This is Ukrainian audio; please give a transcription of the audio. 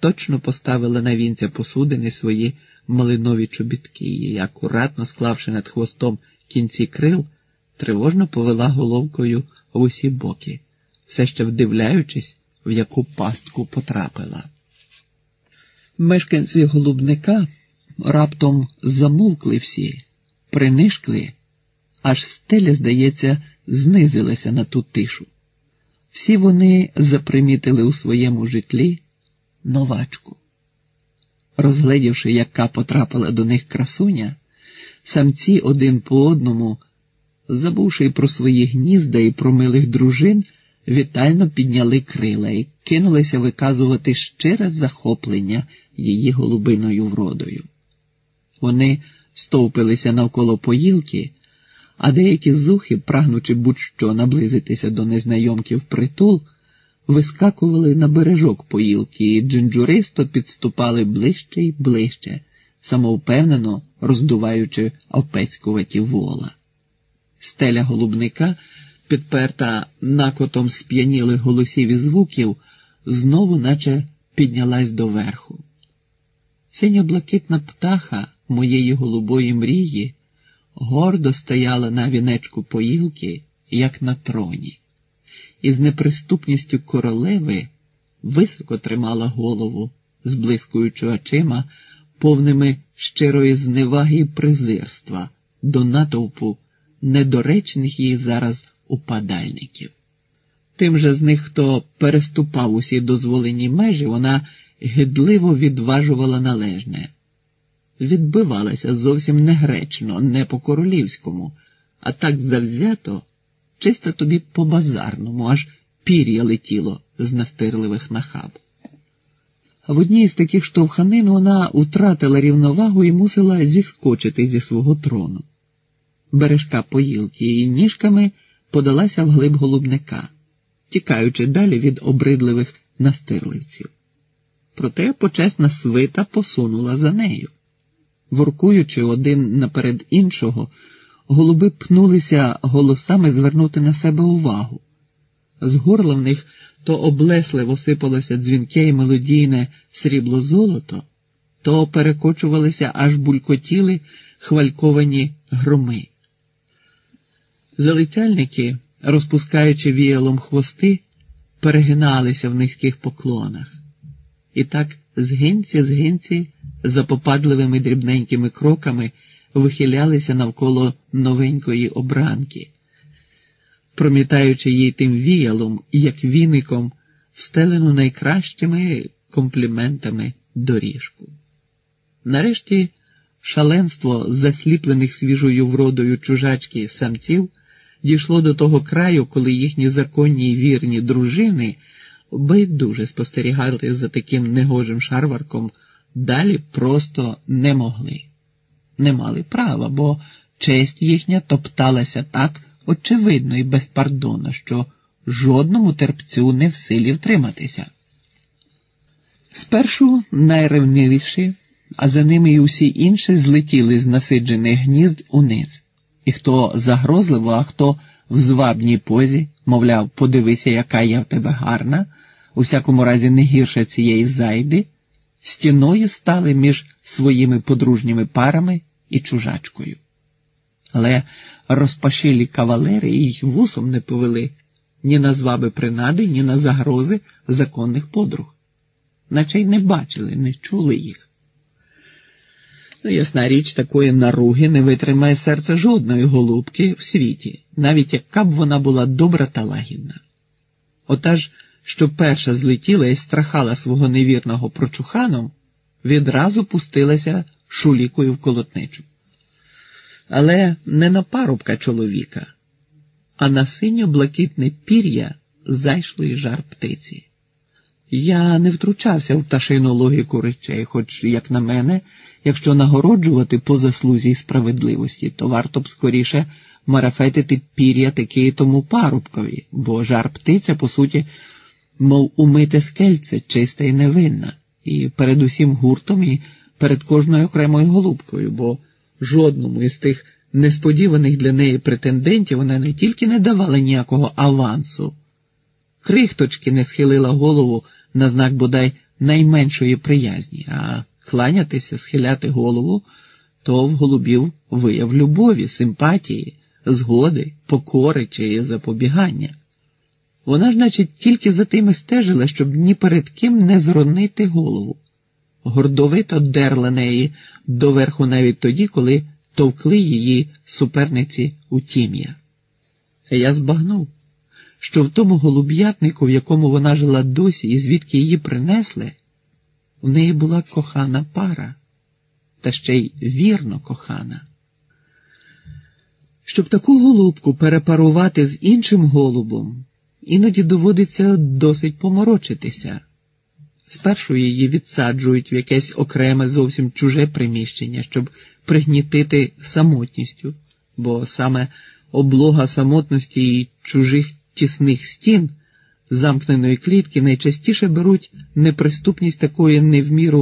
точно поставила на вінця посудини свої малинові чобітки і, акуратно склавши над хвостом кінці крил, тривожно повела головкою в усі боки, все ще вдивляючись, в яку пастку потрапила. Мешканці голубника раптом замовкли всі, принишкли, аж стеля, здається, знизилася на ту тишу. Всі вони запримітили у своєму житлі новачку. Розгледівши, яка потрапила до них красуня, самці один по одному, забувши про свої гнізда і про милих дружин, вітально підняли крила і кинулися виказувати щире захоплення її голубиною вродою. Вони стовпилися навколо поїлки, а деякі зухи, прагнучи будь-що наблизитися до незнайомків притул, вискакували на бережок поїлки і джинджуристо підступали ближче й ближче, самовпевнено роздуваючи опецькуваті вола. Стеля голубника, підперта накотом сп'янілих голосів і звуків, знову наче піднялась доверху. Синьо-блакитна птаха моєї голубої мрії гордо стояла на вінечку поїлки, як на троні, і з неприступністю королеви високо тримала голову, зблискуючи очима, повними щирої зневаги і презирства до натовпу недоречних їй зараз упадальників. Тим же з них, хто переступав усі дозволені межі, вона гидливо відважувала належне, відбивалася зовсім не гречно, не по королівському, а так завзято, чисто тобі по базарному, аж пір'я летіло з настирливих нахаб. В одній з таких штовханин вона втратила рівновагу і мусила зіскочити зі свого трону. Бережка поїлки і ніжками подалася вглиб голубника, тікаючи далі від обридливих настирливців. Проте почесна свита посунула за нею. Воркуючи один наперед іншого, голуби пнулися голосами звернути на себе увагу. З горла в них то облесливо сипалося дзвінке і мелодійне срібло золото, то перекочувалися, аж булькотіли хвальковані громи. Залицяльники, розпускаючи віялом хвости, перегиналися в низьких поклонах. І так згинці згинці запопадливими дрібненькими кроками вихилялися навколо новенької обранки, промітаючи їй тим віялом, як віником, встелену найкращими компліментами доріжку. Нарешті шаленство засліплених свіжою вродою чужачки самців дійшло до того краю, коли їхні законні й вірні дружини байдуже спостерігали за таким негожим шарварком, далі просто не могли, не мали права, бо честь їхня топталася так очевидно і безпардонно, що жодному терпцю не в силі втриматися. Спершу найревнивіші, а за ними й усі інші злетіли з насиджених гнізд униз, і хто загрозливо, а хто в звабній позі, мовляв, подивися, яка я в тебе гарна, у всякому разі не гірша цієї зайди, стіною стали між своїми подружніми парами і чужачкою. Але розпашилі кавалери їх вусом не повели ні на зваби принади, ні на загрози законних подруг, наче й не бачили, не чули їх. Ну, ясна річ, такої наруги не витримає серце жодної голубки в світі, навіть яка б вона була добра та лагідна. Ота ж, що перша злетіла і страхала свого невірного прочуханом, відразу пустилася шулікою в колотничу. Але не на парубка чоловіка, а на синьо-блакитне пір'я зайшлої жар птиці. Я не втручався в пташину логіку речей, хоч, як на мене, якщо нагороджувати по заслузі й справедливості, то варто б скоріше марафетити пір'я таки тому парубкові, бо жар птиця, по суті, мов умите скельце, чиста і невинна, і перед усім гуртом, і перед кожною окремою голубкою, бо жодному із тих несподіваних для неї претендентів вона не тільки не давала ніякого авансу, крихточки не схилила голову на знак бодай найменшої приязні, а кланятися, схиляти голову то в голубів вияв любові, симпатії, згоди, покори чи запобігання. Вона ж, значить, тільки за тим і стежила, щоб ні перед ким не зронити голову. Гордовито дерла неї доверху навіть тоді, коли товкли її суперниці у тім'я. Я збагнув, що в тому голуб'ятнику, в якому вона жила досі і звідки її принесли, в неї була кохана пара, та ще й вірно кохана. Щоб таку голубку перепарувати з іншим голубом, іноді доводиться досить поморочитися. Спершу її відсаджують в якесь окреме зовсім чуже приміщення, щоб пригнітити самотністю, бо саме облога самотності і чужих тісних стін замкненої клітки найчастіше беруть неприступність такої невміру